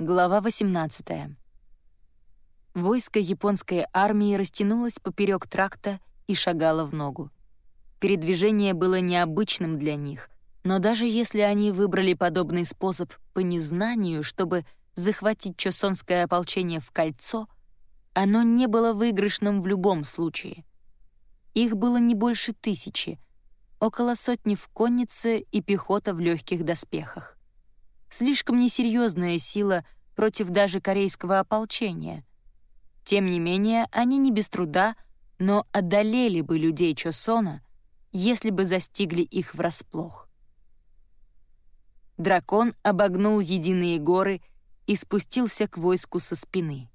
Глава 18. Войско японской армии растянулось поперек тракта и шагало в ногу. Передвижение было необычным для них, но даже если они выбрали подобный способ по незнанию, чтобы захватить чосонское ополчение в кольцо, оно не было выигрышным в любом случае. Их было не больше тысячи, около сотни в коннице и пехота в легких доспехах. Слишком несерьезная сила против даже корейского ополчения. Тем не менее, они не без труда, но одолели бы людей Чосона, если бы застигли их врасплох. Дракон обогнул единые горы и спустился к войску со спины.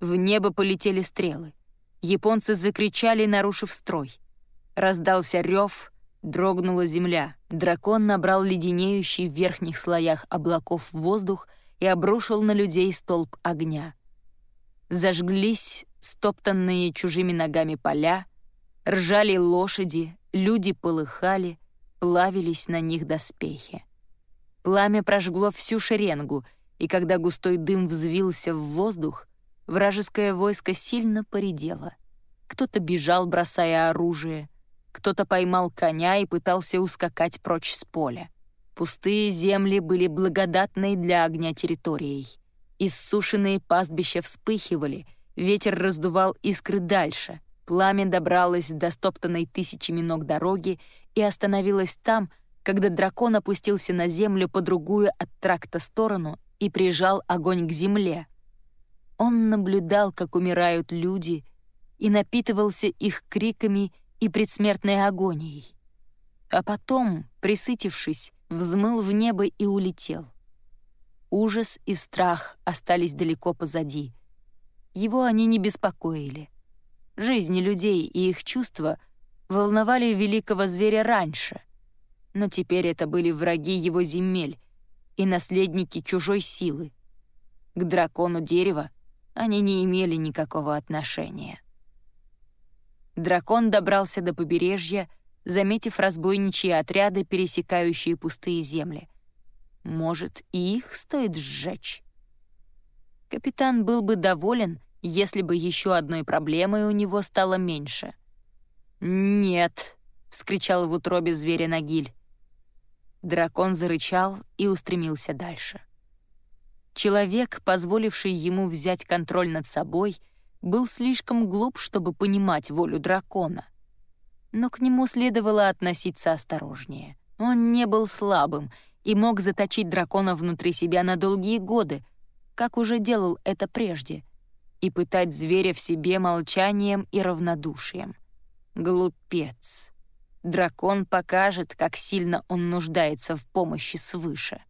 В небо полетели стрелы. Японцы закричали, нарушив строй. Раздался рев, Дрогнула земля. Дракон набрал леденеющий в верхних слоях облаков воздух и обрушил на людей столб огня. Зажглись стоптанные чужими ногами поля, ржали лошади, люди полыхали, плавились на них доспехи. Пламя прожгло всю шеренгу, и когда густой дым взвился в воздух, вражеское войско сильно поредело. Кто-то бежал, бросая оружие — кто-то поймал коня и пытался ускакать прочь с поля. Пустые земли были благодатной для огня территорией. Иссушенные пастбища вспыхивали, ветер раздувал искры дальше. Пламя добралось до стоптанной тысячами ног дороги и остановилось там, когда дракон опустился на землю по другую от тракта сторону и прижал огонь к земле. Он наблюдал, как умирают люди, и напитывался их криками и предсмертной агонией. А потом, присытившись, взмыл в небо и улетел. Ужас и страх остались далеко позади. Его они не беспокоили. Жизни людей и их чувства волновали великого зверя раньше, но теперь это были враги его земель и наследники чужой силы. К дракону дерева они не имели никакого отношения. Дракон добрался до побережья, заметив разбойничьи отряды, пересекающие пустые земли. Может, и их стоит сжечь? Капитан был бы доволен, если бы еще одной проблемой у него стало меньше. «Нет!» — вскричал в утробе зверя Нагиль. Дракон зарычал и устремился дальше. Человек, позволивший ему взять контроль над собой — был слишком глуп, чтобы понимать волю дракона. Но к нему следовало относиться осторожнее. Он не был слабым и мог заточить дракона внутри себя на долгие годы, как уже делал это прежде, и пытать зверя в себе молчанием и равнодушием. Глупец. Дракон покажет, как сильно он нуждается в помощи свыше.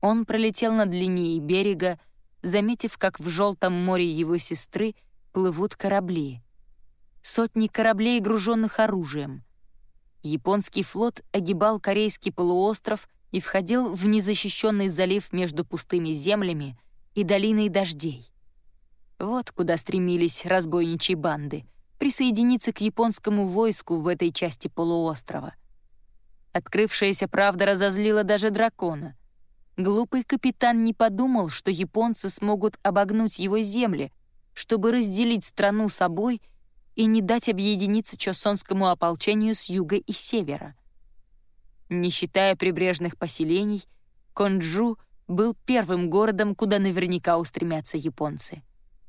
Он пролетел над линией берега, заметив, как в желтом море его сестры плывут корабли. Сотни кораблей, груженных оружием. Японский флот огибал корейский полуостров и входил в незащищенный залив между пустыми землями и долиной дождей. Вот куда стремились разбойничьи банды — присоединиться к японскому войску в этой части полуострова. Открывшаяся правда разозлила даже дракона — Глупый капитан не подумал, что японцы смогут обогнуть его земли, чтобы разделить страну собой и не дать объединиться чосонскому ополчению с юга и севера. Не считая прибрежных поселений, Конджу был первым городом, куда наверняка устремятся японцы.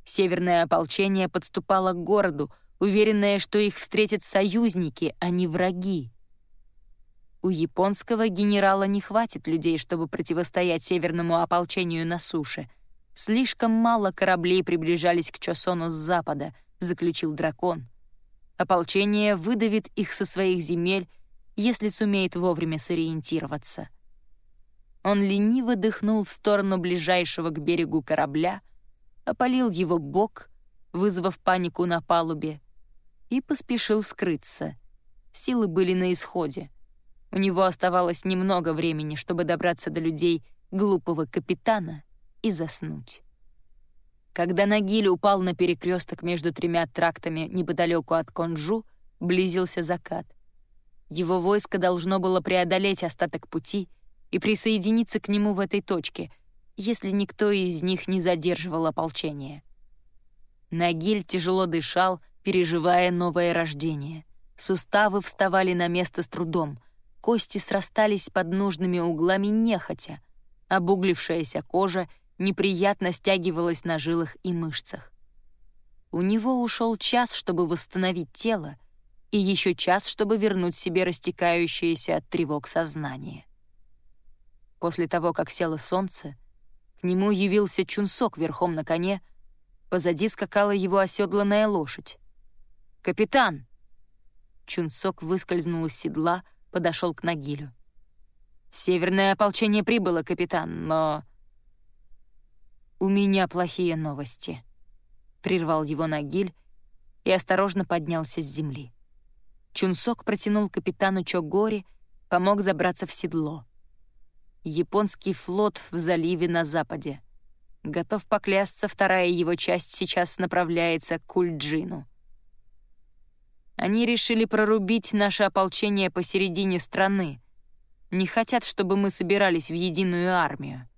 Северное ополчение подступало к городу, уверенное, что их встретят союзники, а не враги. У японского генерала не хватит людей, чтобы противостоять северному ополчению на суше. Слишком мало кораблей приближались к Чосону с запада, заключил дракон. Ополчение выдавит их со своих земель, если сумеет вовремя сориентироваться. Он лениво дыхнул в сторону ближайшего к берегу корабля, опалил его бок, вызвав панику на палубе, и поспешил скрыться. Силы были на исходе — у него оставалось немного времени, чтобы добраться до людей глупого капитана и заснуть. Когда Нагиль упал на перекресток между тремя трактами неподалеку от Конжу, близился закат. Его войско должно было преодолеть остаток пути и присоединиться к нему в этой точке, если никто из них не задерживал ополчение. Нагиль тяжело дышал, переживая новое рождение. Суставы вставали на место с трудом, кости срастались под нужными углами нехотя, обуглившаяся кожа неприятно стягивалась на жилах и мышцах. У него ушел час, чтобы восстановить тело, и еще час, чтобы вернуть себе растекающееся от тревог сознание. После того, как село солнце, к нему явился Чунсок верхом на коне, позади скакала его оседланная лошадь. «Капитан!» Чунсок выскользнул из седла, подошел к Нагилю. «Северное ополчение прибыло, капитан, но...» «У меня плохие новости», — прервал его Нагиль и осторожно поднялся с земли. Чунсок протянул капитану Чогори, помог забраться в седло. Японский флот в заливе на западе. Готов поклясться, вторая его часть сейчас направляется к Кульджину. Они решили прорубить наше ополчение посередине страны. Не хотят, чтобы мы собирались в единую армию.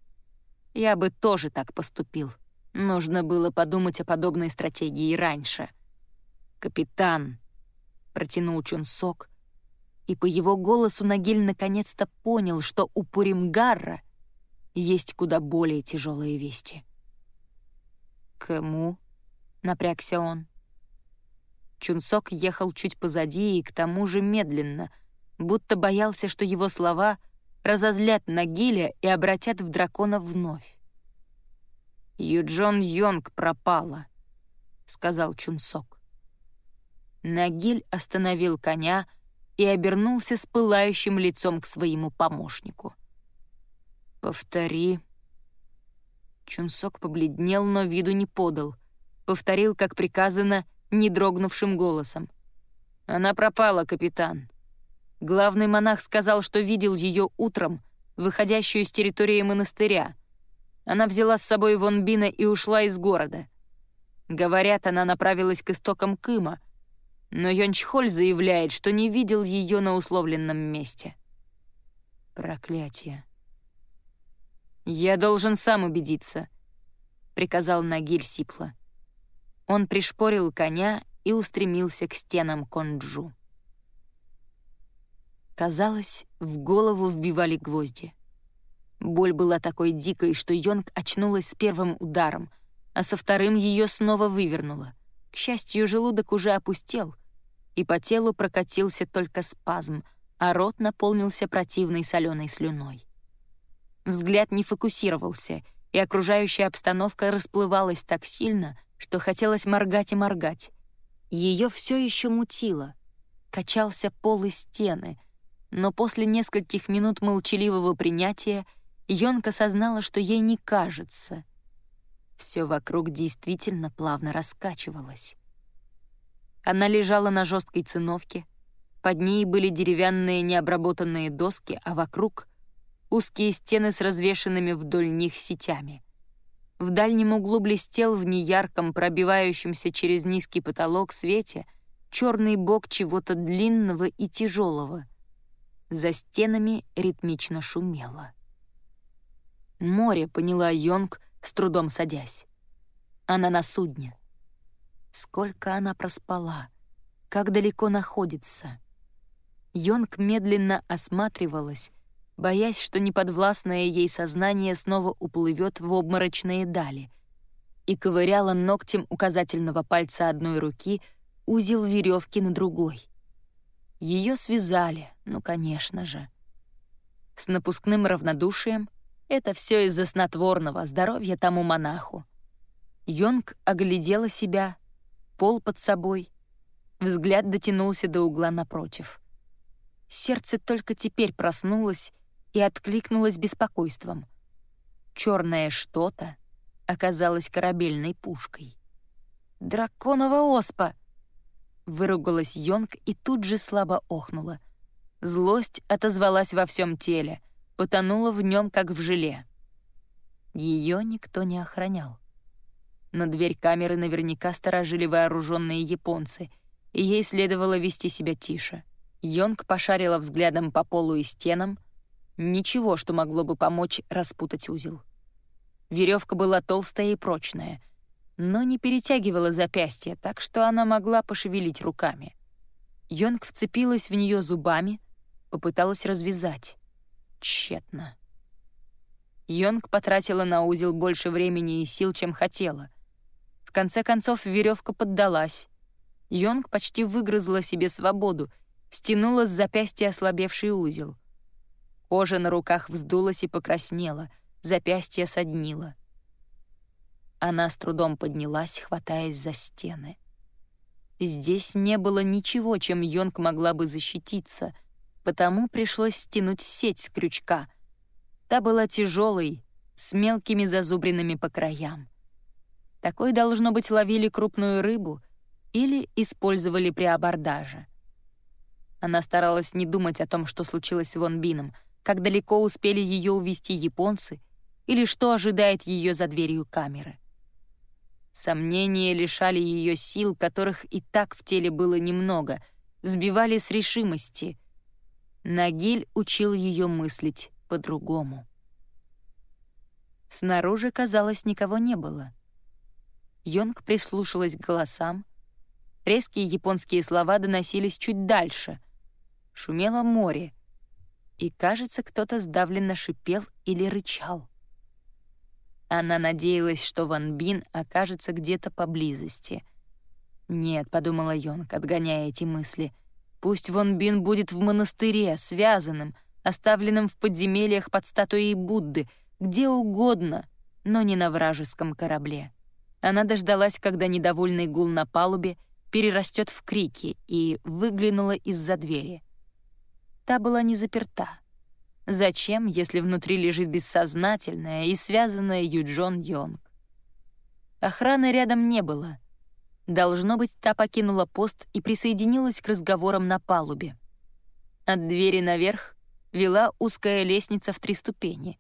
Я бы тоже так поступил. Нужно было подумать о подобной стратегии раньше. «Капитан», протянул Чунсок, и по его голосу Нагиль наконец-то понял, что у Пуримгарра есть куда более тяжелые вести. «Кому?» — напрягся он. Чунсок ехал чуть позади и к тому же медленно, будто боялся, что его слова разозлят Нагиля и обратят в дракона вновь. «Юджон Йонг пропала», — сказал Чунсок. Нагиль остановил коня и обернулся с пылающим лицом к своему помощнику. «Повтори». Чунсок побледнел, но виду не подал. Повторил, как приказано, не дрогнувшим голосом. «Она пропала, капитан. Главный монах сказал, что видел ее утром, выходящую с территории монастыря. Она взяла с собой Вонбина и ушла из города. Говорят, она направилась к истокам Кыма — но Йончхоль заявляет, что не видел ее на условленном месте. Проклятие. «Я должен сам убедиться», — приказал Нагиль Сипла. Он пришпорил коня и устремился к стенам Конджу. Казалось, в голову вбивали гвозди. Боль была такой дикой, что Йонг очнулась с первым ударом, а со вторым ее снова вывернуло. К счастью, желудок уже опустел, и по телу прокатился только спазм, а рот наполнился противной соленой слюной. Взгляд не фокусировался, и окружающая обстановка расплывалась так сильно, что хотелось моргать и моргать. Ее все еще мутило. Качался пол и стены, но после нескольких минут молчаливого принятия Йонка сознала, что ей не кажется. Все вокруг действительно плавно раскачивалось. Она лежала на жесткой циновке. Под ней были деревянные необработанные доски, а вокруг — узкие стены с развешенными вдоль них сетями. В дальнем углу блестел в неярком, пробивающемся через низкий потолок свете черный бок чего-то длинного и тяжелого. За стенами ритмично шумело. Море, поняла Йонг, с трудом садясь. Она на судне. Сколько она проспала, как далеко находится. Йонг медленно осматривалась, боясь, что неподвластное ей сознание снова уплывет в обморочные дали, и ковыряла ногтем указательного пальца одной руки узел веревки на другой. Ее связали, ну, конечно же. С напускным равнодушием это все из-за снотворного здоровья тому монаху. Йонг оглядела себя пол под собой. Взгляд дотянулся до угла напротив. Сердце только теперь проснулось и откликнулось беспокойством. Черное что-то оказалось корабельной пушкой. «Драконова оспа!» Выругалась Йонг и тут же слабо охнула. Злость отозвалась во всем теле, потонула в нем, как в желе. Ее никто не охранял. Но дверь камеры наверняка сторожили вооруженные японцы, и ей следовало вести себя тише. Йонг пошарила взглядом по полу и стенам, Ничего, что могло бы помочь распутать узел. Веревка была толстая и прочная, но не перетягивала запястье, так что она могла пошевелить руками. Йонг вцепилась в нее зубами, попыталась развязать. Тщетно. Йонг потратила на узел больше времени и сил, чем хотела. В конце концов, веревка поддалась. Йонг почти выгрызла себе свободу, стянула с запястья ослабевший узел. Кожа на руках вздулась и покраснела, запястье соднило. Она с трудом поднялась, хватаясь за стены. Здесь не было ничего, чем Йонг могла бы защититься, потому пришлось стянуть сеть с крючка — Та была тяжелой, с мелкими зазубринами по краям. Такой, должно быть, ловили крупную рыбу или использовали при абордаже. Она старалась не думать о том, что случилось с Вон Бином, как далеко успели ее увести японцы или что ожидает ее за дверью камеры. Сомнения лишали ее сил, которых и так в теле было немного, сбивали с решимости. Нагиль учил ее мыслить по-другому. Снаружи, казалось, никого не было. Йонг прислушалась к голосам. Резкие японские слова доносились чуть дальше. Шумело море. И, кажется, кто-то сдавленно шипел или рычал. Она надеялась, что Ван Бин окажется где-то поблизости. «Нет», — подумала Йонг, отгоняя эти мысли, — «пусть Ван Бин будет в монастыре, связанным, оставленным в подземельях под статуей Будды, где угодно, но не на вражеском корабле. Она дождалась, когда недовольный гул на палубе перерастет в крики, и выглянула из-за двери. Та была не заперта. Зачем, если внутри лежит бессознательная и связанная Юджон Йонг? Охраны рядом не было. Должно быть, та покинула пост и присоединилась к разговорам на палубе. От двери наверх вела узкая лестница в три ступени,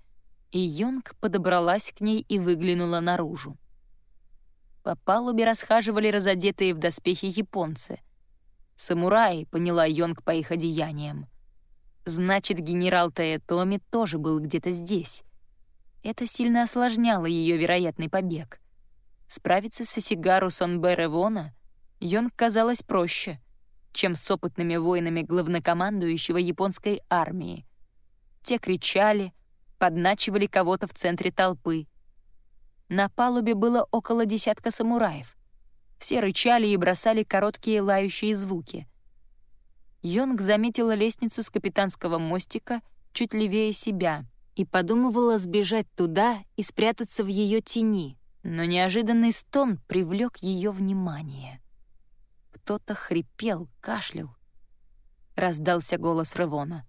и Йонг подобралась к ней и выглянула наружу. По палубе расхаживали разодетые в доспехи японцы. Самураи, поняла Йонг по их одеяниям. Значит, генерал Таэтоми тоже был где-то здесь. Это сильно осложняло ее вероятный побег. Справиться с Осигару Сонбе Ревона Йонг казалось проще — чем с опытными воинами главнокомандующего японской армии. Те кричали, подначивали кого-то в центре толпы. На палубе было около десятка самураев. Все рычали и бросали короткие лающие звуки. Йонг заметила лестницу с капитанского мостика чуть левее себя и подумывала сбежать туда и спрятаться в ее тени, но неожиданный стон привлек ее внимание. Кто-то хрипел, кашлял. Раздался голос Ревона.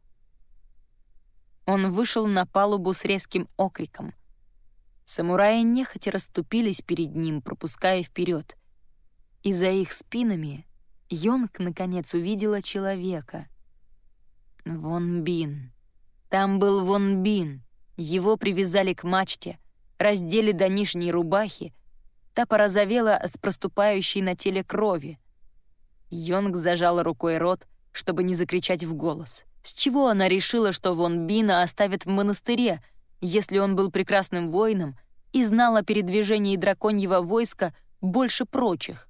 Он вышел на палубу с резким окриком. Самураи нехотя расступились перед ним, пропуская вперед. И за их спинами Йонг наконец увидела человека. Вон Бин. Там был Вон Бин. Его привязали к мачте, раздели до нижней рубахи. Та порозовела от проступающей на теле крови. Йонг зажала рукой рот, чтобы не закричать в голос. С чего она решила, что Вон Бина оставит в монастыре, если он был прекрасным воином и знал о передвижении драконьего войска больше прочих?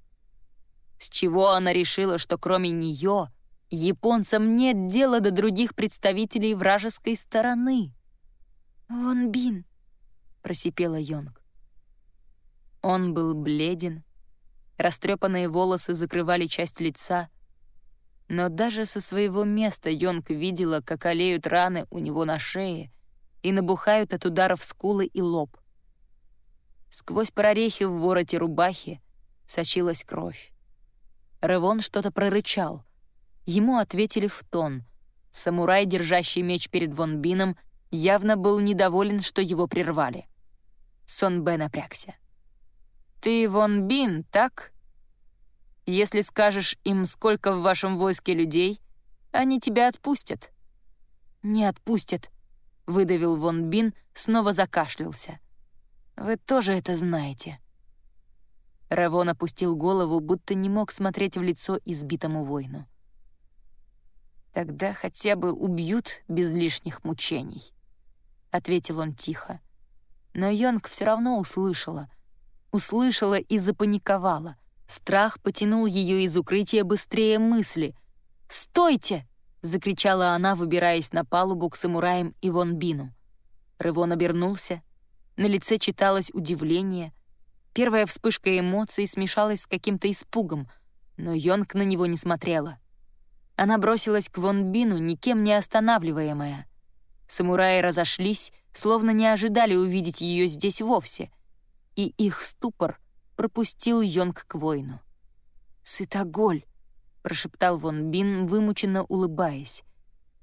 С чего она решила, что кроме нее японцам нет дела до других представителей вражеской стороны? «Вон Бин», — просипела Йонг. Он был бледен, растрепанные волосы закрывали часть лица. Но даже со своего места Йонг видела, как олеют раны у него на шее и набухают от ударов скулы и лоб. Сквозь прорехи в вороте рубахи сочилась кровь. Ревон что-то прорычал. Ему ответили в тон. Самурай, держащий меч перед Вон Бином, явно был недоволен, что его прервали. Сон Бэ напрягся. «Ты Вон Бин, так? Если скажешь им, сколько в вашем войске людей, они тебя отпустят». «Не отпустят», — выдавил Вон Бин, снова закашлялся. «Вы тоже это знаете». Равон опустил голову, будто не мог смотреть в лицо избитому воину. «Тогда хотя бы убьют без лишних мучений», — ответил он тихо. Но Йонг все равно услышала. Услышала и запаниковала. Страх потянул ее из укрытия быстрее мысли. «Стойте!» — закричала она, выбираясь на палубу к самураям и Вон Бину. Рывон обернулся. На лице читалось удивление. Первая вспышка эмоций смешалась с каким-то испугом, но Йонг на него не смотрела. Она бросилась к Вон Бину, никем не останавливаемая. Самураи разошлись, словно не ожидали увидеть ее здесь вовсе, и их ступор пропустил Йонг к воину. «Сытоголь!» — прошептал Вон Бин, вымученно улыбаясь.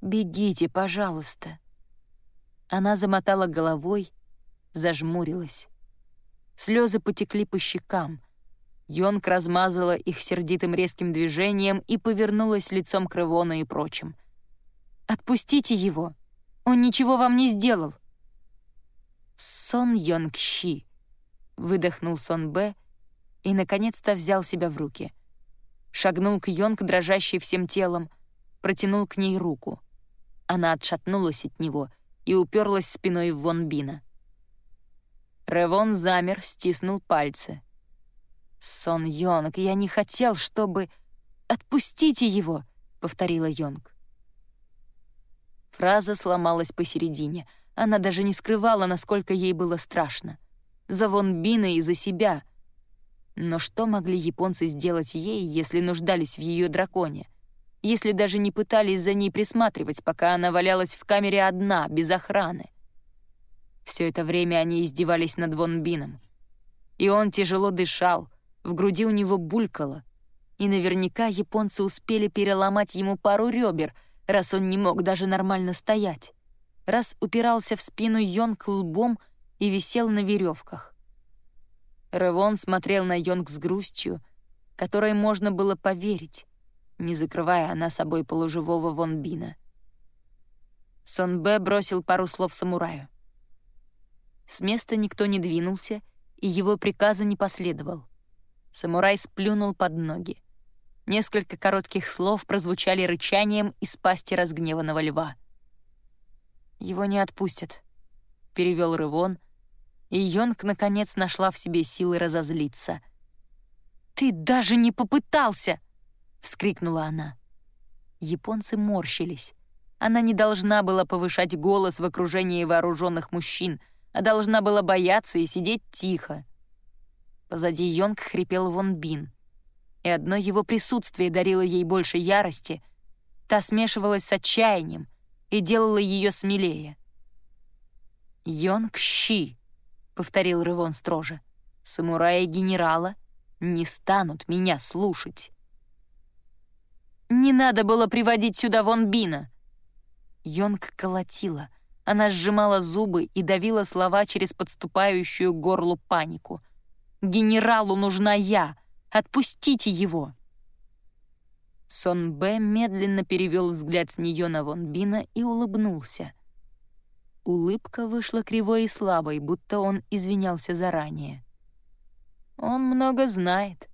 «Бегите, пожалуйста!» Она замотала головой, зажмурилась. Слезы потекли по щекам. Йонг размазала их сердитым резким движением и повернулась лицом к Ревону и прочим. «Отпустите его! Он ничего вам не сделал!» «Сон Йонг Щи!» — выдохнул Сон Б и, наконец-то, взял себя в руки. Шагнул к Йонг, дрожащей всем телом, протянул к ней руку. Она отшатнулась от него и уперлась спиной в Вон Бина. Ревон замер, стиснул пальцы. «Сон Йонг, я не хотел, чтобы...» «Отпустите его!» — повторила Йонг. Фраза сломалась посередине. Она даже не скрывала, насколько ей было страшно. За Вон Бина и за себя. Но что могли японцы сделать ей, если нуждались в ее драконе? Если даже не пытались за ней присматривать, пока она валялась в камере одна, без охраны? Все это время они издевались над Вон Бином. И он тяжело дышал, в груди у него булькало. И наверняка японцы успели переломать ему пару ребер, раз он не мог даже нормально стоять. Раз упирался в спину Йонг лбом и висел на веревках. Ревон смотрел на Йонг с грустью, которой можно было поверить, не закрывая она собой полуживого Вон Бина. Сон Б бросил пару слов самураю. С места никто не двинулся, и его приказу не последовал. Самурай сплюнул под ноги. Несколько коротких слов прозвучали рычанием из пасти разгневанного льва. «Его не отпустят», — перевел Рывон, и Йонг наконец нашла в себе силы разозлиться. «Ты даже не попытался!» — вскрикнула она. Японцы морщились. Она не должна была повышать голос в окружении вооруженных мужчин — а должна была бояться и сидеть тихо. Позади Йонг хрипел Вон Бин, и одно его присутствие дарило ей больше ярости, та смешивалась с отчаянием и делала ее смелее. «Йонг Щи», — повторил Рывон строже, — «самураи генерала не станут меня слушать». «Не надо было приводить сюда Вон Бина!» Йонг колотила — она сжимала зубы и давила слова через подступающую к горлу панику. «Генералу нужна я! Отпустите его!» Сон Б медленно перевел взгляд с нее на Вон Бина и улыбнулся. Улыбка вышла кривой и слабой, будто он извинялся заранее. «Он много знает.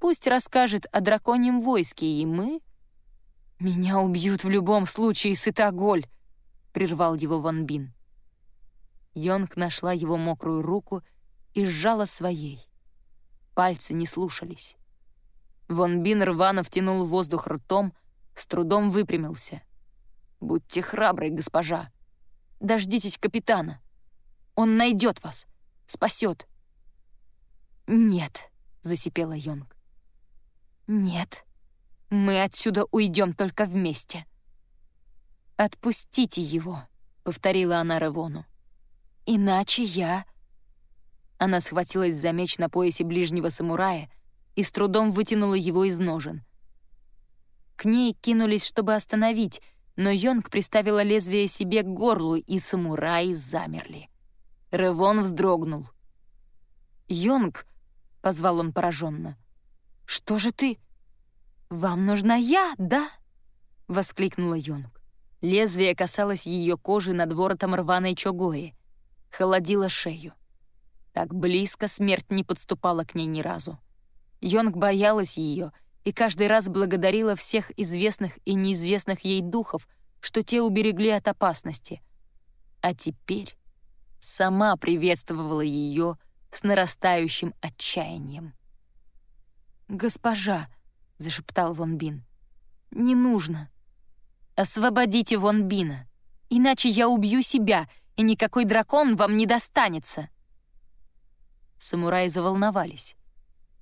Пусть расскажет о драконьем войске, и мы...» «Меня убьют в любом случае, Сытоголь!» — прервал его Ван Бин. Йонг нашла его мокрую руку и сжала своей. Пальцы не слушались. Вон Бин рвано втянул воздух ртом, с трудом выпрямился. «Будьте храброй, госпожа. Дождитесь капитана. Он найдет вас, спасет». «Нет», — засипела Йонг. «Нет, мы отсюда уйдем только вместе». «Отпустите его», — повторила она Ревону. «Иначе я...» Она схватилась за меч на поясе ближнего самурая и с трудом вытянула его из ножен. К ней кинулись, чтобы остановить, но Йонг приставила лезвие себе к горлу, и самураи замерли. Ревон вздрогнул. «Йонг!» — позвал он пораженно. «Что же ты...» «Вам нужна я, да?» — воскликнула Йонг. Лезвие касалось ее кожи над воротом рваной чогори, холодило шею. Так близко смерть не подступала к ней ни разу. Йонг боялась ее и каждый раз благодарила всех известных и неизвестных ей духов, что те уберегли от опасности. А теперь сама приветствовала ее с нарастающим отчаянием. «Госпожа», — зашептал Вон Бин, — «не нужно. Освободите Вон Бина, иначе я убью себя, и никакой дракон вам не достанется». Самураи заволновались.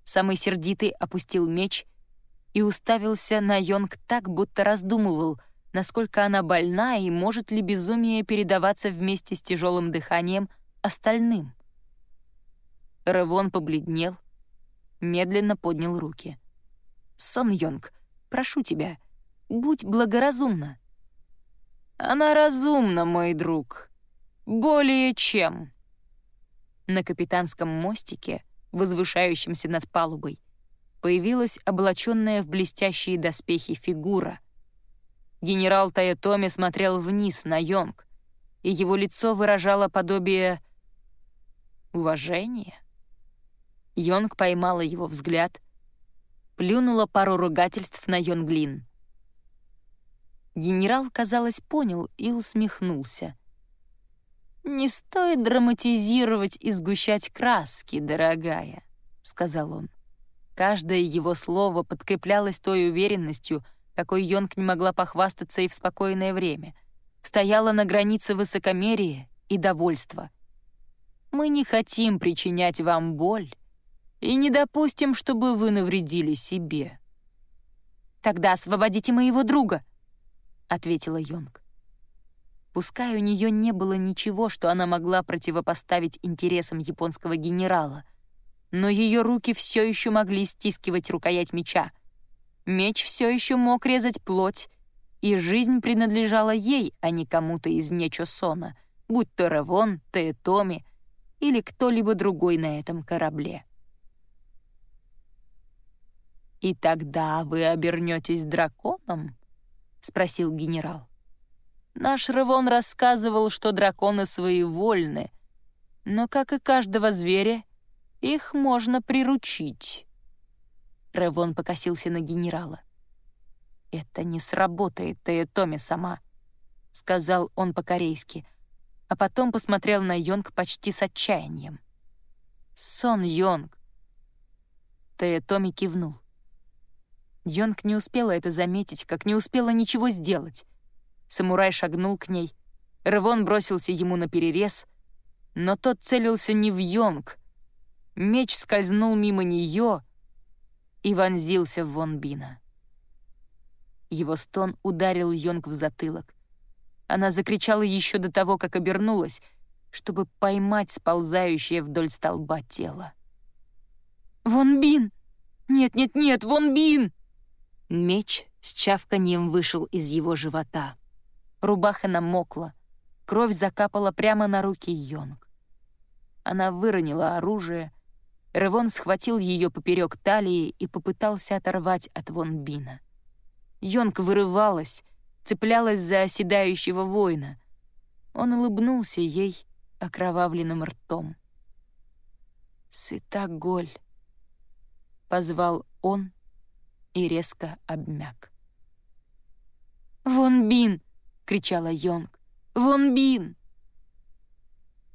Самый сердитый опустил меч и уставился на Йонг так, будто раздумывал, насколько она больна и может ли безумие передаваться вместе с тяжелым дыханием остальным. Ревон побледнел, медленно поднял руки. «Сон Йонг, прошу тебя, будь благоразумна». «Она разумна, мой друг. Более чем». На капитанском мостике, возвышающемся над палубой, появилась облаченная в блестящие доспехи фигура. Генерал Таятоми смотрел вниз на Йонг, и его лицо выражало подобие уважения. Йонг поймала его взгляд, плюнула пару ругательств на Йонглин. Генерал, казалось, понял и усмехнулся — «Не стоит драматизировать и сгущать краски, дорогая», — сказал он. Каждое его слово подкреплялось той уверенностью, какой Йонг не могла похвастаться и в спокойное время. Стояла на границе высокомерия и довольства. «Мы не хотим причинять вам боль и не допустим, чтобы вы навредили себе». «Тогда освободите моего друга», — ответила Йонг. Пускай у нее не было ничего, что она могла противопоставить интересам японского генерала, но ее руки все еще могли стискивать рукоять меча. Меч все еще мог резать плоть, и жизнь принадлежала ей, а не кому-то из Нечосона, будь то Ревон, Теэтоми или кто-либо другой на этом корабле. «И тогда вы обернетесь драконом?» — спросил генерал. Наш Ревон рассказывал, что драконы своевольны, но, как и каждого зверя, их можно приручить. Ревон покосился на генерала. «Это не сработает, Томи сама», — сказал он по-корейски, а потом посмотрел на Йонг почти с отчаянием. «Сон Йонг». Томи кивнул. Йонг не успела это заметить, как не успела ничего сделать. Самурай шагнул к ней. Рывон бросился ему на перерез, но тот целился не в Йонг. Меч скользнул мимо нее и вонзился в Вонбина. Его стон ударил Йонг в затылок. Она закричала еще до того, как обернулась, чтобы поймать сползающее вдоль столба тело. «Вонбин! Нет-нет-нет, Вонбин!» Меч с чавканием вышел из его живота. Рубаха намокла. Кровь закапала прямо на руки Йонг. Она выронила оружие. Ревон схватил ее поперек талии и попытался оторвать от Вон Бина. Йонг вырывалась, цеплялась за оседающего воина. Он улыбнулся ей окровавленным ртом. «Сыта голь», — позвал он и резко обмяк. «Вон Бин!» — кричала Йонг. «Вон Бин!»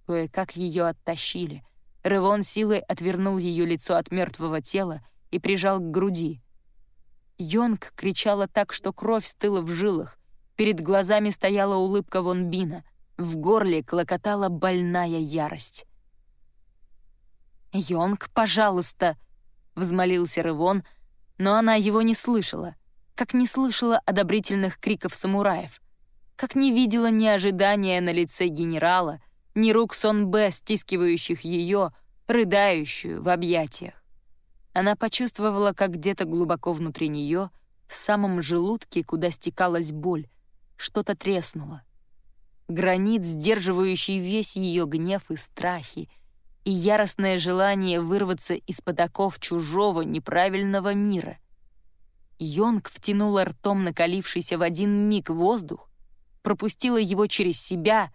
Кое-как ее оттащили. Ревон силой отвернул ее лицо от мертвого тела и прижал к груди. Йонг кричала так, что кровь стыла в жилах. Перед глазами стояла улыбка Вон Бина. В горле клокотала больная ярость. «Йонг, пожалуйста!» — взмолился Ревон, но она его не слышала, как не слышала одобрительных криков самураев как не видела ни ожидания на лице генерала, ни рук Сон Б, стискивающих ее, рыдающую в объятиях. Она почувствовала, как где-то глубоко внутри нее, в самом желудке, куда стекалась боль, что-то треснуло. Гранит, сдерживающий весь ее гнев и страхи, и яростное желание вырваться из-под оков чужого неправильного мира. Йонг втянула ртом накалившийся в один миг воздух, пропустила его через себя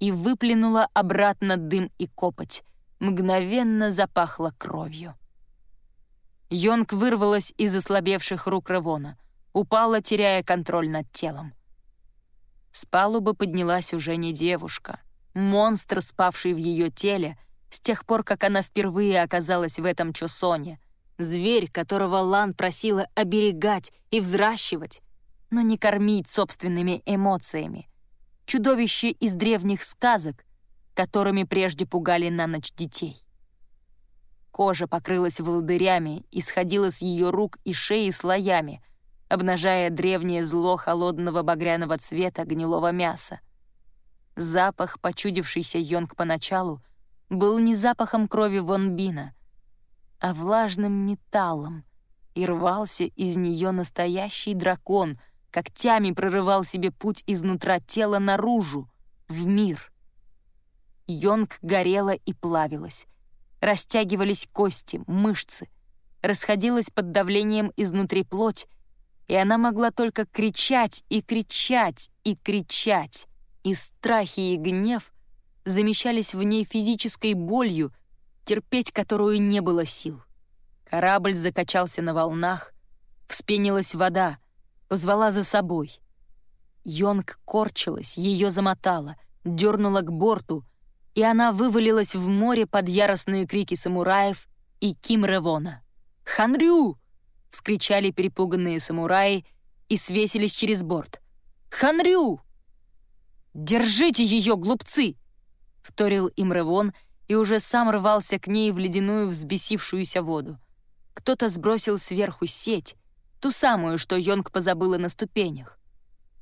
и выплюнула обратно дым и копоть, мгновенно запахло кровью. Йонг вырвалась из ослабевших рук Равона, упала, теряя контроль над телом. С палубы поднялась уже не девушка. Монстр, спавший в ее теле, с тех пор, как она впервые оказалась в этом чусоне. Зверь, которого Лан просила оберегать и взращивать, но не кормить собственными эмоциями. Чудовище из древних сказок, которыми прежде пугали на ночь детей. Кожа покрылась волдырями и сходила с ее рук и шеи слоями, обнажая древнее зло холодного багряного цвета гнилого мяса. Запах, почудившийся Йонг поначалу, был не запахом крови Вон Бина, а влажным металлом, и рвался из нее настоящий дракон, когтями прорывал себе путь изнутра тела наружу, в мир. Йонг горела и плавилась, растягивались кости, мышцы, расходилась под давлением изнутри плоть, и она могла только кричать и кричать и кричать. И страхи и гнев замещались в ней физической болью, терпеть которую не было сил. Корабль закачался на волнах, вспенилась вода, позвала за собой. Йонг корчилась, ее замотала, дернула к борту — и она вывалилась в море под яростные крики самураев и Ким Ревона. «Ханрю!» — вскричали перепуганные самураи и свесились через борт. «Ханрю!» «Держите ее, глупцы!» — вторил им Ревон и уже сам рвался к ней в ледяную взбесившуюся воду. Кто-то сбросил сверху сеть, ту самую, что Йонг позабыла на ступенях.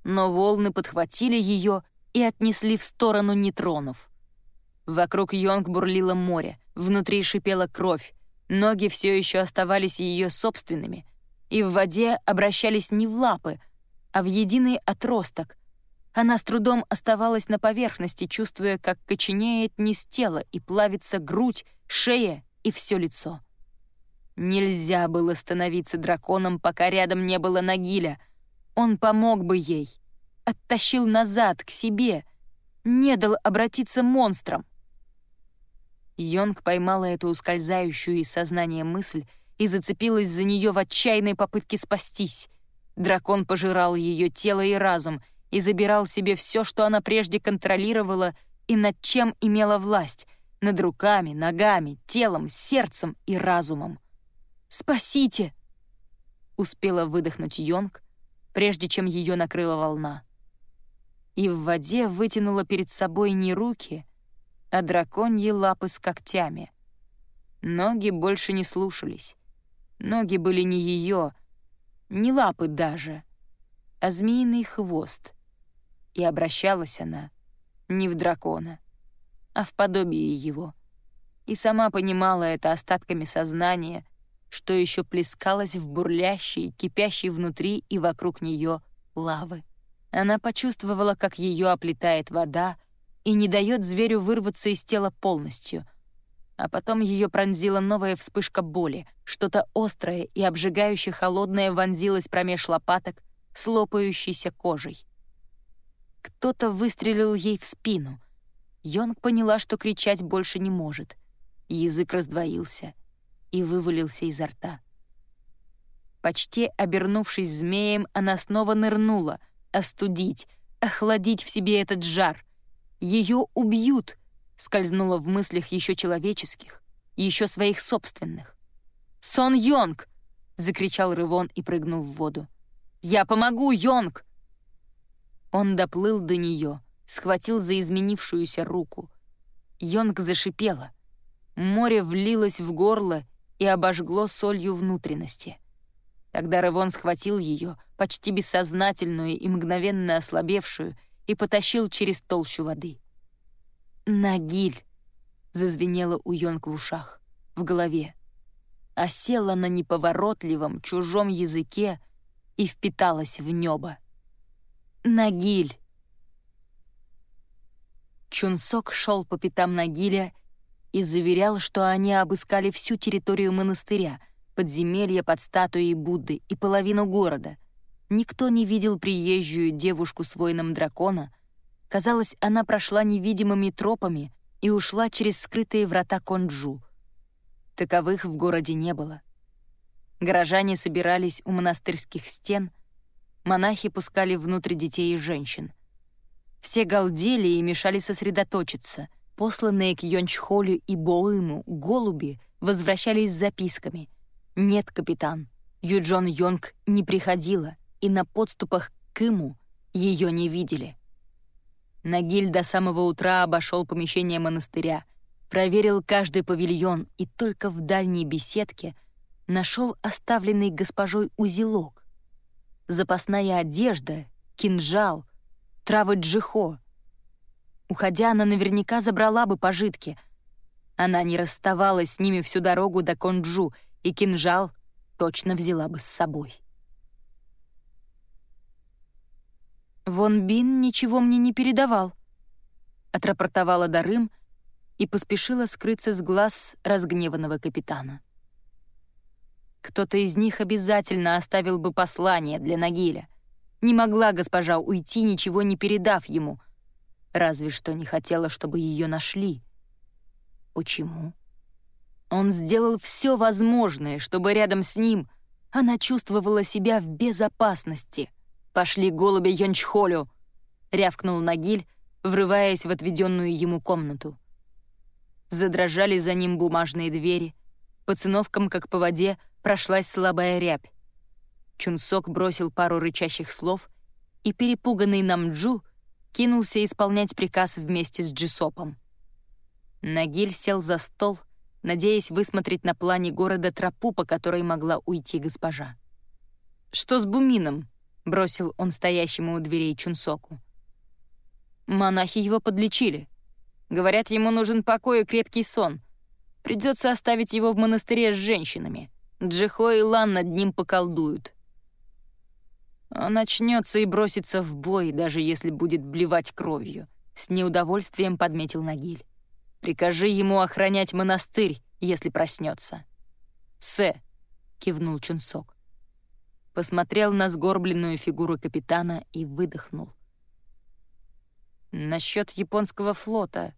Но волны подхватили ее и отнесли в сторону нейтронов. Вокруг Йонг бурлило море, внутри шипела кровь, ноги все еще оставались ее собственными, и в воде обращались не в лапы, а в единый отросток. Она с трудом оставалась на поверхности, чувствуя, как коченеет низ тела и плавится грудь, шея и все лицо. Нельзя было становиться драконом, пока рядом не было Нагиля. Он помог бы ей. Оттащил назад, к себе. Не дал обратиться монстром. Йонг поймала эту ускользающую из сознания мысль и зацепилась за нее в отчаянной попытке спастись. Дракон пожирал ее тело и разум и забирал себе все, что она прежде контролировала и над чем имела власть — над руками, ногами, телом, сердцем и разумом. «Спасите!» — успела выдохнуть Йонг, прежде чем ее накрыла волна. И в воде вытянула перед собой не руки — а драконьи лапы с когтями. Ноги больше не слушались. Ноги были не ее, не лапы даже, а змеиный хвост. И обращалась она не в дракона, а в подобие его. И сама понимала это остатками сознания, что еще плескалось в бурлящей, кипящей внутри и вокруг нее лавы. Она почувствовала, как ее оплетает вода, и не дает зверю вырваться из тела полностью. А потом ее пронзила новая вспышка боли, что-то острое и обжигающе холодное вонзилось промеж лопаток с лопающейся кожей. Кто-то выстрелил ей в спину. Йонг поняла, что кричать больше не может. Язык раздвоился и вывалился изо рта. Почти обернувшись змеем, она снова нырнула, остудить, охладить в себе этот жар — ее убьют, скользнуло в мыслях еще человеческих, еще своих собственных. «Сон Йонг!» — закричал Рывон и прыгнул в воду. «Я помогу, Йонг!» Он доплыл до нее, схватил за изменившуюся руку. Йонг зашипела. Море влилось в горло и обожгло солью внутренности. Тогда Рывон схватил ее, почти бессознательную и мгновенно ослабевшую, и потащил через толщу воды. «Нагиль!» — зазвенело у Йонг в ушах, в голове. Осела на неповоротливом чужом языке и впиталась в небо. «Нагиль!» Чунсок шел по пятам Нагиля и заверял, что они обыскали всю территорию монастыря, подземелья под статуей Будды и половину города, Никто не видел приезжую девушку с воином дракона. Казалось, она прошла невидимыми тропами и ушла через скрытые врата Конджу. Таковых в городе не было. Горожане собирались у монастырских стен, монахи пускали внутрь детей и женщин. Все галдели и мешали сосредоточиться. Посланные к Йончхолю и Боыму голуби возвращались с записками. «Нет, капитан, Юджон Йонг не приходила, и на подступах к Иму ее не видели». Нагиль до самого утра обошел помещение монастыря, проверил каждый павильон и только в дальней беседке нашел оставленный госпожой узелок. Запасная одежда, кинжал, травы джихо. Уходя, она наверняка забрала бы пожитки. Она не расставалась с ними всю дорогу до Конджу, и кинжал точно взяла бы с собой. «Вон Бин ничего мне не передавал», — отрапортовала Дарым и поспешила скрыться с глаз разгневанного капитана. Кто-то из них обязательно оставил бы послание для Нагиля. Не могла госпожа уйти, ничего не передав ему. Разве что не хотела, чтобы ее нашли. Почему? Он сделал все возможное, чтобы рядом с ним она чувствовала себя в безопасности — «Пошли голуби Йончхолю!» — рявкнул Нагиль, врываясь в отведенную ему комнату. Задрожали за ним бумажные двери. По циновкам, как по воде, прошлась слабая рябь. Чунсок бросил пару рычащих слов, и перепуганный Намджу кинулся исполнять приказ вместе с Джисопом. Нагиль сел за стол, надеясь высмотреть на плане города тропу, по которой могла уйти госпожа. «Что с Бумином?» — бросил он стоящему у дверей Чунсоку. «Монахи его подлечили. Говорят, ему нужен покой и крепкий сон. Придется оставить его в монастыре с женщинами. Джихо и Лан над ним поколдуют. Он начнется и бросится в бой, даже если будет блевать кровью», — с неудовольствием подметил Нагиль. «Прикажи ему охранять монастырь, если проснется. «Сэ», — кивнул Чунсок посмотрел на сгорбленную фигуру капитана и выдохнул. «Насчет японского флота.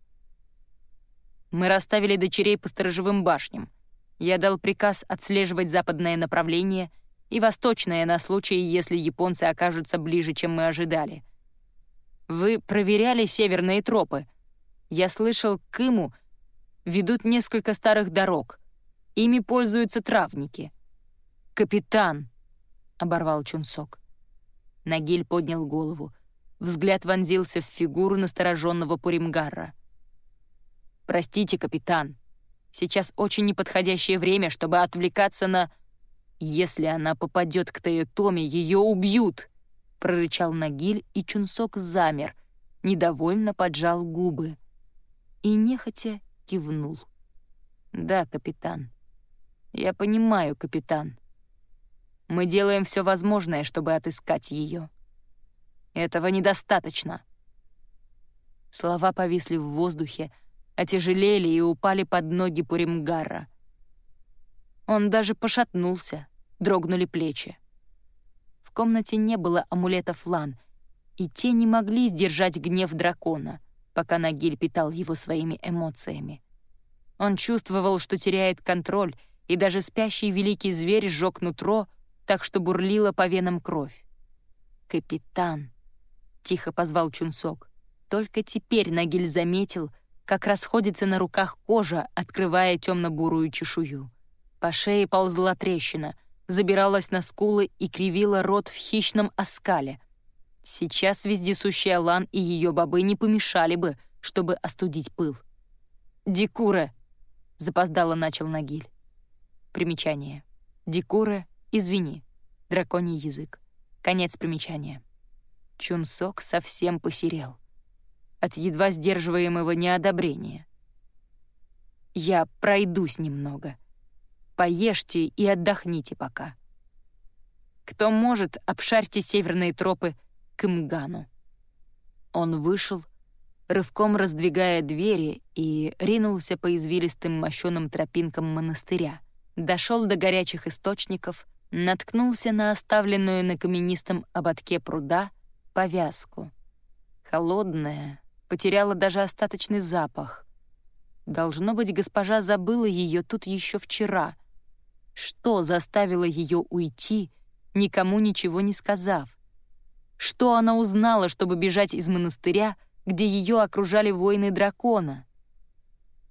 Мы расставили дочерей по сторожевым башням. Я дал приказ отслеживать западное направление и восточное на случай, если японцы окажутся ближе, чем мы ожидали. Вы проверяли северные тропы. Я слышал, к Иму ведут несколько старых дорог. Ими пользуются травники. Капитан!» — оборвал Чунсок. Нагиль поднял голову. Взгляд вонзился в фигуру настороженного Пуримгарра. «Простите, капитан. Сейчас очень неподходящее время, чтобы отвлекаться на... Если она попадет к Тойотоме, ее убьют!» — прорычал Нагиль, и Чунсок замер, недовольно поджал губы. И нехотя кивнул. «Да, капитан. Я понимаю, капитан». Мы делаем все возможное, чтобы отыскать ее. Этого недостаточно. Слова повисли в воздухе, отяжелели и упали под ноги Пуримгара. Он даже пошатнулся, дрогнули плечи. В комнате не было амулетов Лан, и те не могли сдержать гнев дракона, пока Нагиль питал его своими эмоциями. Он чувствовал, что теряет контроль, и даже спящий великий зверь сжег нутро — так что бурлила по венам кровь. «Капитан!» — тихо позвал Чунсок. Только теперь Нагиль заметил, как расходится на руках кожа, открывая темно-бурую чешую. По шее ползла трещина, забиралась на скулы и кривила рот в хищном оскале. Сейчас вездесущая Лан и ее бобы не помешали бы, чтобы остудить пыл. «Дикуре!» — запоздало начал Нагиль. Примечание. Дикуре Извини. Драконий язык. Конец примечания. Чунсок совсем посерел. От едва сдерживаемого неодобрения. «Я пройдусь немного. Поешьте и отдохните пока. Кто может, обшарьте северные тропы к Имгану». Он вышел, рывком раздвигая двери, и ринулся по извилистым мощеным тропинкам монастыря, дошел до горячих источников — наткнулся на оставленную на каменистом ободке пруда повязку. Холодная, потеряла даже остаточный запах. Должно быть, госпожа забыла ее тут еще вчера. Что заставило ее уйти, никому ничего не сказав? Что она узнала, чтобы бежать из монастыря, где ее окружали воины дракона?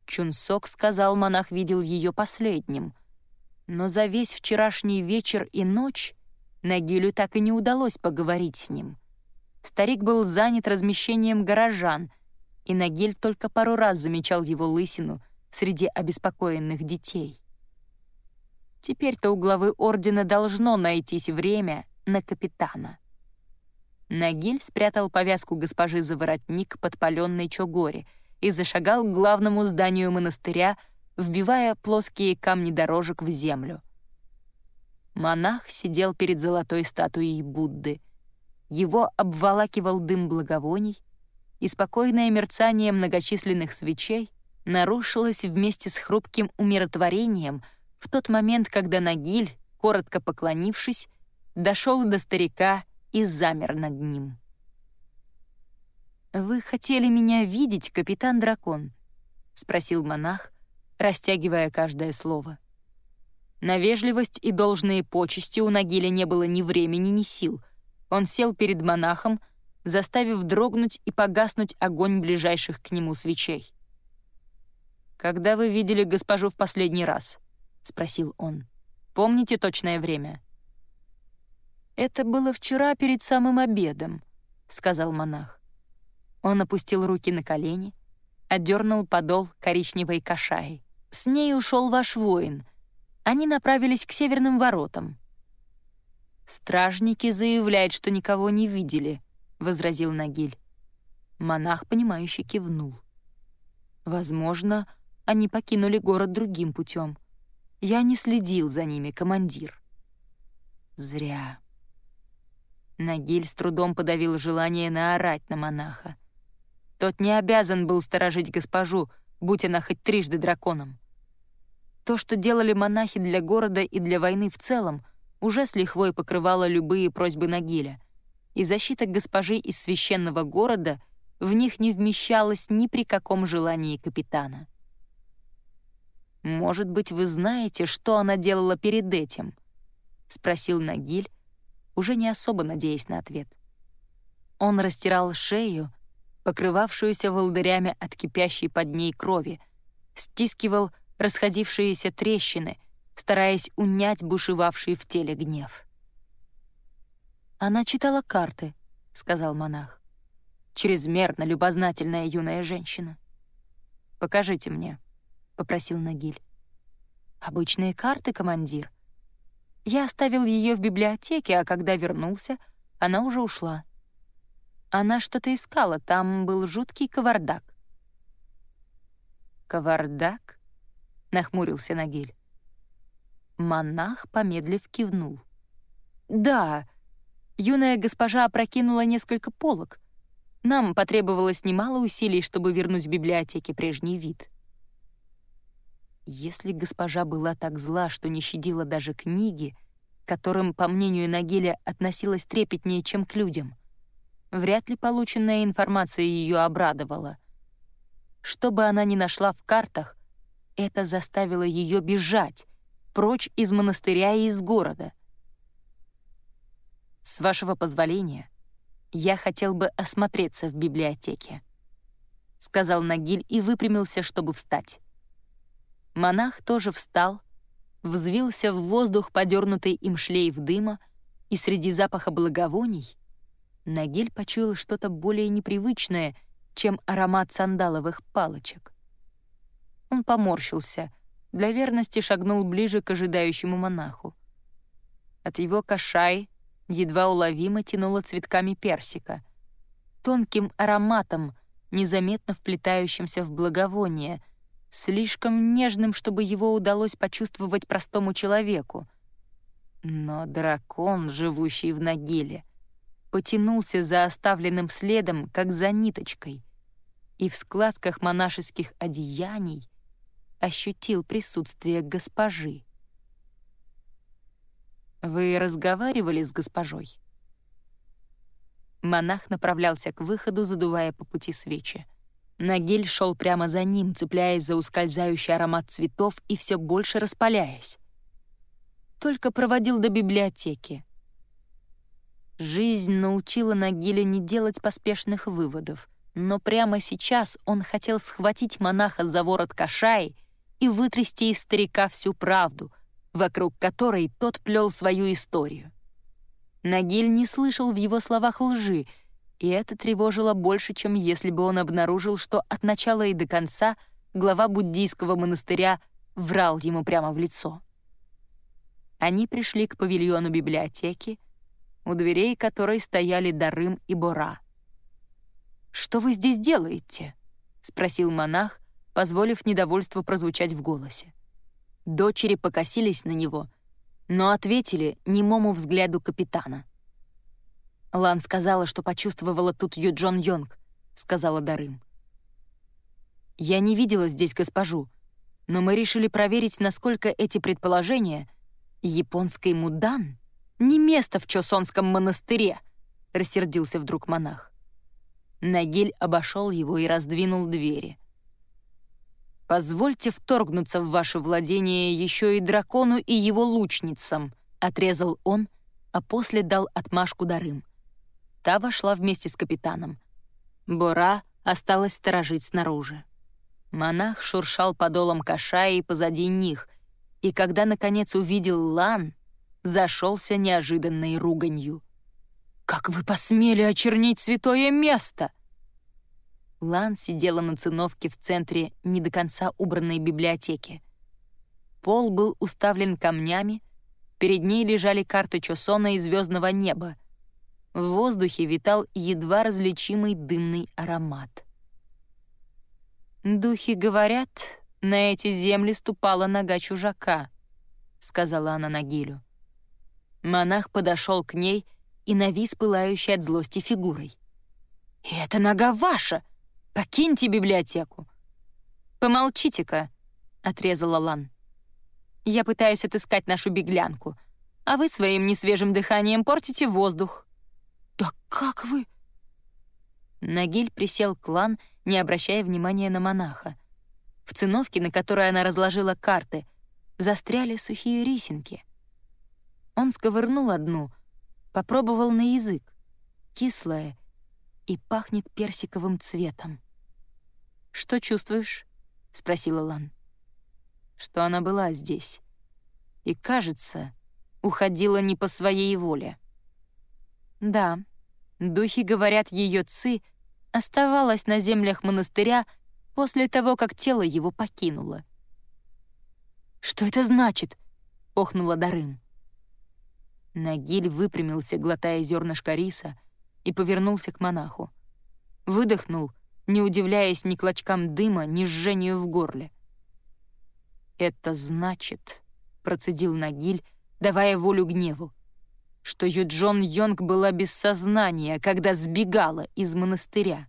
Чунсок сказал, монах видел ее последним. Но за весь вчерашний вечер и ночь Нагилю так и не удалось поговорить с ним. Старик был занят размещением горожан, и Нагиль только пару раз замечал его лысину среди обеспокоенных детей. Теперь-то у главы ордена должно найтись время на капитана. Нагиль спрятал повязку госпожи за воротник под паленной чогори и зашагал к главному зданию монастыря, вбивая плоские камни дорожек в землю. Монах сидел перед золотой статуей Будды. Его обволакивал дым благовоний, и спокойное мерцание многочисленных свечей нарушилось вместе с хрупким умиротворением — в тот момент, когда Нагиль, коротко поклонившись, дошел до старика и замер над ним. «Вы хотели меня видеть, капитан Дракон?» — спросил монах, растягивая каждое слово. На вежливость и должные почести у Нагиля не было ни времени, ни сил. Он сел перед монахом, заставив дрогнуть и погаснуть огонь ближайших к нему свечей. «Когда вы видели госпожу в последний раз?» — спросил он. «Помните точное время?» «Это было вчера перед самым обедом», — сказал монах. Он опустил руки на колени, отдернул подол коричневой кашаи. «С ней ушел ваш воин. Они направились к северным воротам». «Стражники заявляют, что никого не видели», — возразил Нагиль. Монах, понимающе кивнул. «Возможно, они покинули город другим путем. Я не следил за ними, командир. Зря. Нагиль с трудом подавил желание наорать на монаха. Тот не обязан был сторожить госпожу, будь она хоть трижды драконом. То, что делали монахи для города и для войны в целом, уже с лихвой покрывало любые просьбы Нагиля, и защита госпожи из священного города в них не вмещалась ни при каком желании капитана. «Может быть, вы знаете, что она делала перед этим?» — спросил Нагиль, уже не особо надеясь на ответ. Он растирал шею, покрывавшуюся волдырями от кипящей под ней крови, стискивал расходившиеся трещины, стараясь унять бушевавший в теле гнев. «Она читала карты», — сказал монах. «Чрезмерно любознательная юная женщина. Покажите мне». — попросил Нагиль. «Обычные карты, командир. Я оставил ее в библиотеке, а когда вернулся, она уже ушла. Она что-то искала, там был жуткий кавардак». «Кавардак?» — нахмурился Нагиль. Монах, помедлив, кивнул. «Да, юная госпожа опрокинула несколько полок. Нам потребовалось немало усилий, чтобы вернуть библиотеке прежний вид». Если госпожа была так зла, что не щадила даже книги, которым, по мнению Нагиля, относилась трепетнее, чем к людям, вряд ли полученная информация ее обрадовала. Что бы она ни нашла в картах, это заставило ее бежать, прочь из монастыря и из города. «С вашего позволения, я хотел бы осмотреться в библиотеке», — сказал Нагиль и выпрямился, чтобы встать. Монах тоже встал, взвился в воздух подернутый им шлейф дыма, и среди запаха благовоний Нагиль почуял что-то более непривычное, чем аромат сандаловых палочек. Он поморщился, для верности шагнул ближе к ожидающему монаху. От его кашай едва уловимо тянуло цветками персика, тонким ароматом, незаметно вплетающимся в благовоние — слишком нежным, чтобы его удалось почувствовать простому человеку. Но дракон, живущий в Нагиле, потянулся за оставленным следом, как за ниточкой, и в складках монашеских одеяний ощутил присутствие госпожи. «Вы разговаривали с госпожой?» Монах направлялся к выходу, задувая по пути свечи. Нагиль шел прямо за ним, цепляясь за ускользающий аромат цветов и все больше распаляясь. только проводил до библиотеки. Жизнь научила Нагиля не делать поспешных выводов, но прямо сейчас он хотел схватить монаха за ворот кашай и вытрясти из старика всю правду, вокруг которой тот плел свою историю. Нагиль не слышал в его словах лжи, и это тревожило больше, чем если бы он обнаружил, что от начала и до конца глава буддийского монастыря врал ему прямо в лицо. Они пришли к павильону библиотеки, у дверей которой стояли Дарым и Бора. «Что вы здесь делаете?» — спросил монах, позволив недовольству прозвучать в голосе. Дочери покосились на него, но ответили немому взгляду капитана. «Лан сказала, что почувствовала тут Юджон Йонг», — сказала Дарым. «Я не видела здесь госпожу, но мы решили проверить, насколько эти предположения японской мудан не место в Чосонском монастыре», — рассердился вдруг монах. Нагиль обошел его и раздвинул двери. «Позвольте вторгнуться в ваше владение еще и дракону и его лучницам», — отрезал он, а после дал отмашку Дарым. Та вошла вместе с капитаном. Бора осталась сторожить снаружи. Монах шуршал подолом кашаи позади них, и когда, наконец, увидел Лан, зашелся неожиданной руганью. «Как вы посмели очернить святое место?» Лан сидела на циновке в центре не до конца убранной библиотеки. Пол был уставлен камнями, перед ней лежали карты Чосона и звездного неба. В воздухе витал едва различимый дымный аромат. «Духи говорят, на эти земли ступала нога чужака», — сказала она Нагилю. Монах подошел к ней и навис пылающей от злости фигурой. «И это нога ваша! Покиньте библиотеку!» «Помолчите-ка», — отрезала Лан. «Я пытаюсь отыскать нашу беглянку, а вы своим несвежим дыханием портите воздух». «Да как вы...» Нагиль присел к Лан, не обращая внимания на монаха. В циновке, на которой она разложила карты, застряли сухие рисинки — он сковырнул одну, попробовал на язык. Кислая и пахнет персиковым цветом. «Что чувствуешь?» — спросила Лан. Что она была здесь. И, кажется, уходила не по своей воле. Да, духи говорят, ее ци оставалась на землях монастыря после того, как тело его покинуло. «Что это значит?» — охнула Дарым. Нагиль выпрямился, глотая зернышко риса, и повернулся к монаху. Выдохнул, не удивляясь ни клочкам дыма, ни жжению в горле. «Это значит», — процедил Нагиль, давая волю гневу, что Юджон Йонг была без сознания, когда сбегала из монастыря.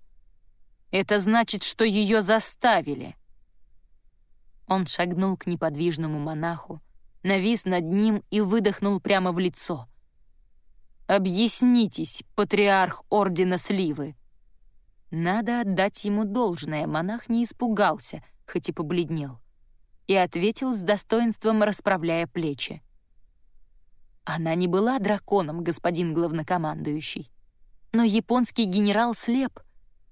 Это значит, что ее заставили. Он шагнул к неподвижному монаху, навис над ним и выдохнул прямо в лицо. «Объяснитесь, патриарх Ордена Сливы!» Надо отдать ему должное, монах не испугался, хоть и побледнел, и ответил с достоинством, расправляя плечи. Она не была драконом, господин главнокомандующий. Но японский генерал слеп,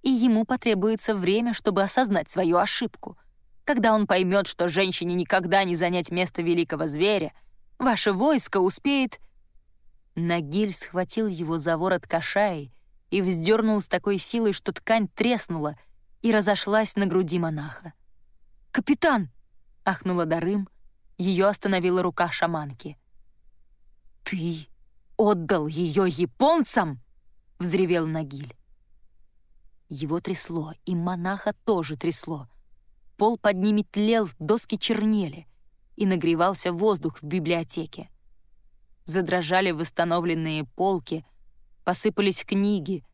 и ему потребуется время, чтобы осознать свою ошибку. Когда он поймет, что женщине никогда не занять место великого зверя, ваше войско успеет...» Нагиль схватил его за ворот кашаи и вздернул с такой силой, что ткань треснула и разошлась на груди монаха. «Капитан!» — ахнула Дарым, ее остановила рука шаманки. «Ты отдал ее японцам?» — взревел Нагиль. Его трясло, и монаха тоже трясло — Пол под ними тлел, доски чернели, и нагревался воздух в библиотеке. Задрожали восстановленные полки, посыпались книги,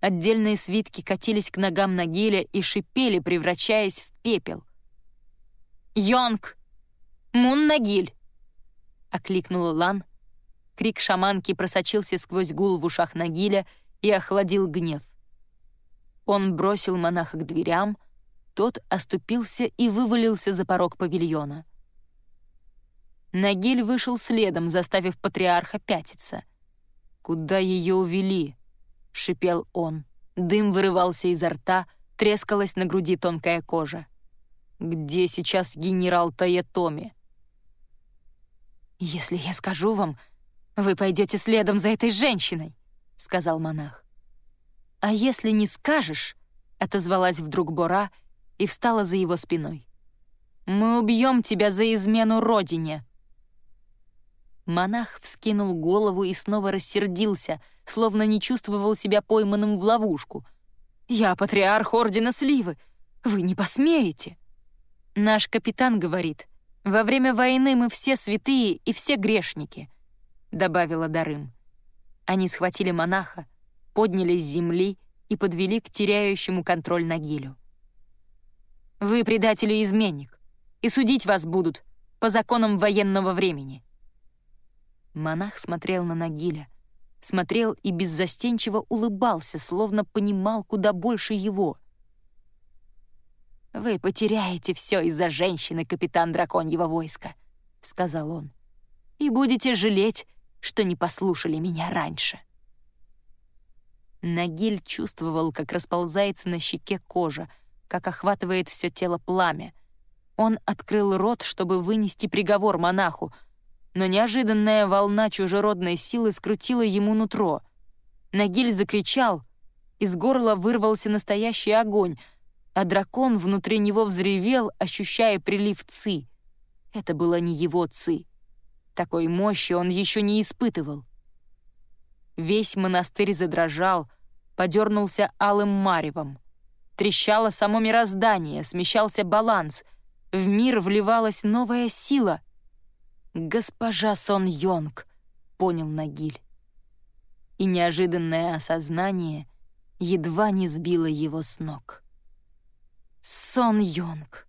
отдельные свитки катились к ногам Нагиля и шипели, превращаясь в пепел. «Йонг! Мун Нагиль!» — окликнула Лан. Крик шаманки просочился сквозь гул в ушах Нагиля и охладил гнев. Он бросил монаха к дверям — тот оступился и вывалился за порог павильона. Нагиль вышел следом, заставив патриарха пятиться. «Куда ее увели?» — шипел он. Дым вырывался изо рта, трескалась на груди тонкая кожа. «Где сейчас генерал Таятоми?» «Если я скажу вам, вы пойдете следом за этой женщиной», — сказал монах. «А если не скажешь», — отозвалась вдруг Бора и встала за его спиной. «Мы убьем тебя за измену родине!» Монах вскинул голову и снова рассердился, словно не чувствовал себя пойманным в ловушку. «Я патриарх Ордена Сливы! Вы не посмеете!» Наш капитан говорит, «Во время войны мы все святые и все грешники», — добавила Дарым. Они схватили монаха, подняли с земли и подвели к теряющему контроль Нагилю. «Вы предатель и изменник, и судить вас будут по законам военного времени». Монах смотрел на Нагиля, смотрел и беззастенчиво улыбался, словно понимал куда больше его. «Вы потеряете все из-за женщины, капитан драконьего войска», — сказал он, «и будете жалеть, что не послушали меня раньше». Нагиль чувствовал, как расползается на щеке кожа, как охватывает все тело пламя. Он открыл рот, чтобы вынести приговор монаху, но неожиданная волна чужеродной силы скрутила ему нутро. Нагиль закричал, из горла вырвался настоящий огонь, а дракон внутри него взревел, ощущая прилив ци. Это было не его ци. Такой мощи он еще не испытывал. Весь монастырь задрожал, подернулся алым маревом. Трещало само мироздание, смещался баланс. В мир вливалась новая сила. «Госпожа Сон Йонг», — понял Нагиль. И неожиданное осознание едва не сбило его с ног. Сон Йонг.